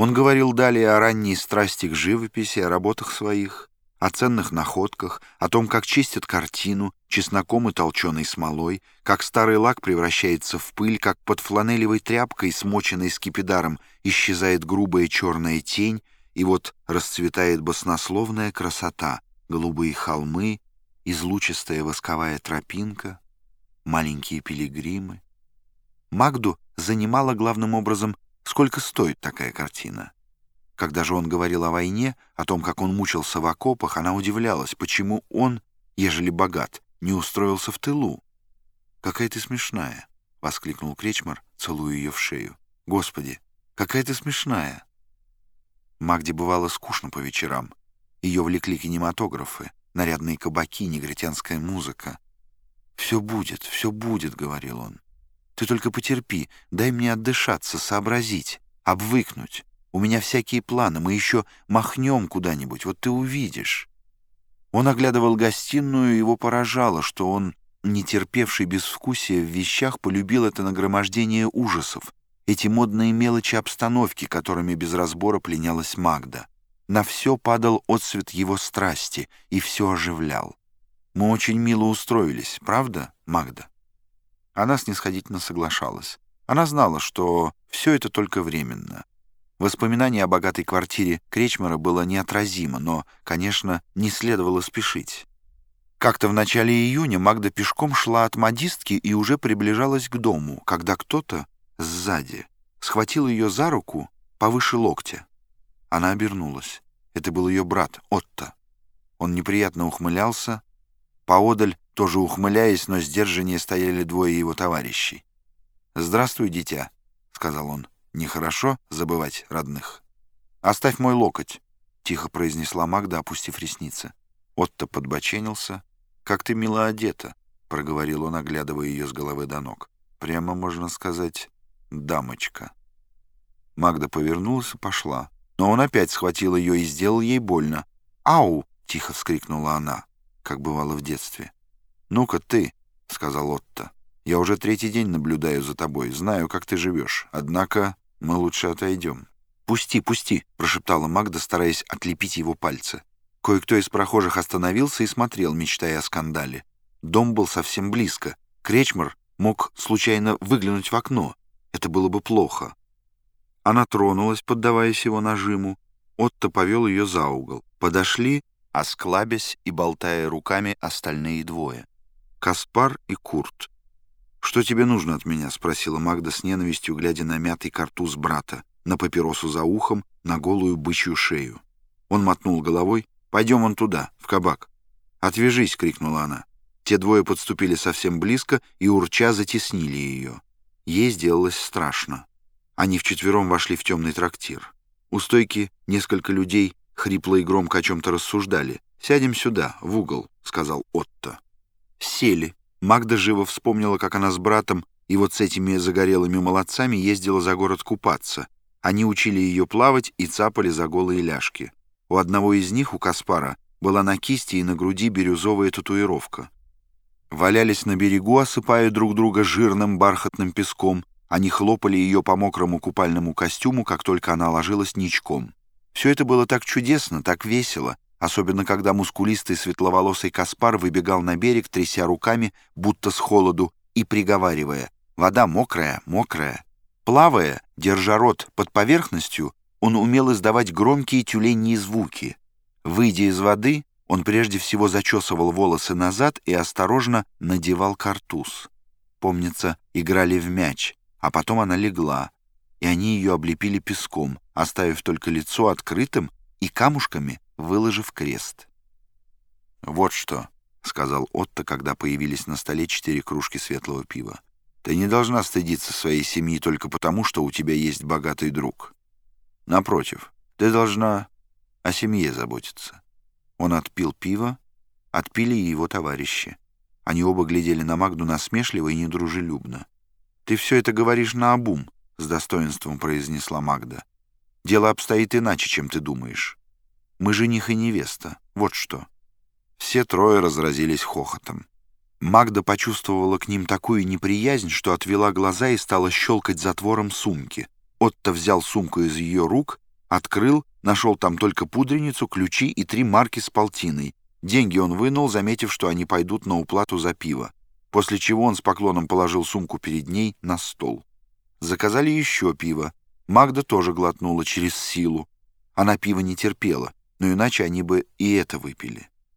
Он говорил далее о ранней страсти к живописи, о работах своих, о ценных находках, о том, как чистят картину чесноком и толченой смолой, как старый лак превращается в пыль, как под фланелевой тряпкой, смоченной скипидаром, исчезает грубая черная тень, и вот расцветает баснословная красота, голубые холмы, излучистая восковая тропинка, маленькие пилигримы. Магду занимала главным образом, сколько стоит такая картина. Когда же он говорил о войне, о том, как он мучился в окопах, она удивлялась, почему он, ежели богат, не устроился в тылу. «Какая ты смешная!» — воскликнул Кречмар, целуя ее в шею. «Господи, какая ты смешная!» Магде бывало скучно по вечерам. Ее влекли кинематографы, нарядные кабаки, негритянская музыка. «Все будет, все будет», — говорил он. «Ты только потерпи, дай мне отдышаться, сообразить, обвыкнуть». У меня всякие планы, мы еще махнем куда-нибудь, вот ты увидишь». Он оглядывал гостиную, его поражало, что он, не терпевший безвкусия в вещах, полюбил это нагромождение ужасов, эти модные мелочи обстановки, которыми без разбора пленялась Магда. На все падал отсвет его страсти, и все оживлял. Мы очень мило устроились, правда, Магда? Она снисходительно соглашалась. Она знала, что все это только временно. Воспоминание о богатой квартире Кречмара было неотразимо, но, конечно, не следовало спешить. Как-то в начале июня Магда пешком шла от модистки и уже приближалась к дому, когда кто-то сзади схватил ее за руку повыше локтя. Она обернулась. Это был ее брат, Отто. Он неприятно ухмылялся. Поодаль, тоже ухмыляясь, но сдержаннее стояли двое его товарищей. «Здравствуй, дитя», — сказал он. Нехорошо забывать родных. «Оставь мой локоть», — тихо произнесла Магда, опустив ресницы. Отто подбоченился. «Как ты мило одета», — проговорил он, оглядывая ее с головы до ног. «Прямо, можно сказать, дамочка». Магда повернулась и пошла. Но он опять схватил ее и сделал ей больно. «Ау!» — тихо вскрикнула она, как бывало в детстве. «Ну-ка ты», — сказал Отто. «Я уже третий день наблюдаю за тобой, знаю, как ты живешь. Однако мы лучше отойдем». «Пусти, пусти!» — прошептала Магда, стараясь отлепить его пальцы. Кое-кто из прохожих остановился и смотрел, мечтая о скандале. Дом был совсем близко. Кречмар мог случайно выглянуть в окно. Это было бы плохо. Она тронулась, поддаваясь его нажиму. Отто повел ее за угол. Подошли, осклабясь и болтая руками остальные двое. Каспар и Курт. «Что тебе нужно от меня?» — спросила Магда с ненавистью, глядя на мятый картуз брата, на папиросу за ухом, на голую бычью шею. Он мотнул головой. «Пойдем он туда, в кабак». «Отвяжись!» — крикнула она. Те двое подступили совсем близко и, урча, затеснили ее. Ей сделалось страшно. Они вчетвером вошли в темный трактир. У стойки несколько людей хрипло и громко о чем-то рассуждали. «Сядем сюда, в угол», — сказал Отто. Сели. Магда живо вспомнила, как она с братом и вот с этими загорелыми молодцами ездила за город купаться. Они учили ее плавать и цапали за голые ляжки. У одного из них, у Каспара, была на кисти и на груди бирюзовая татуировка. Валялись на берегу, осыпая друг друга жирным бархатным песком. Они хлопали ее по мокрому купальному костюму, как только она ложилась ничком. Все это было так чудесно, так весело, особенно когда мускулистый светловолосый Каспар выбегал на берег, тряся руками, будто с холоду, и приговаривая «Вода мокрая, мокрая». Плавая, держа рот под поверхностью, он умел издавать громкие тюленьи звуки. Выйдя из воды, он прежде всего зачесывал волосы назад и осторожно надевал картуз. Помнится, играли в мяч, а потом она легла, и они ее облепили песком, оставив только лицо открытым и камушками выложив крест. «Вот что», — сказал Отто, когда появились на столе четыре кружки светлого пива. «Ты не должна стыдиться своей семьи только потому, что у тебя есть богатый друг. Напротив, ты должна о семье заботиться». Он отпил пиво, отпили и его товарищи. Они оба глядели на Магду насмешливо и недружелюбно. «Ты все это говоришь наобум», — с достоинством произнесла Магда. Дело обстоит иначе, чем ты думаешь. Мы жених и невеста. Вот что». Все трое разразились хохотом. Магда почувствовала к ним такую неприязнь, что отвела глаза и стала щелкать затвором сумки. Отто взял сумку из ее рук, открыл, нашел там только пудреницу, ключи и три марки с полтиной. Деньги он вынул, заметив, что они пойдут на уплату за пиво, после чего он с поклоном положил сумку перед ней на стол. Заказали еще пиво, Магда тоже глотнула через силу. Она пива не терпела, но иначе они бы и это выпили.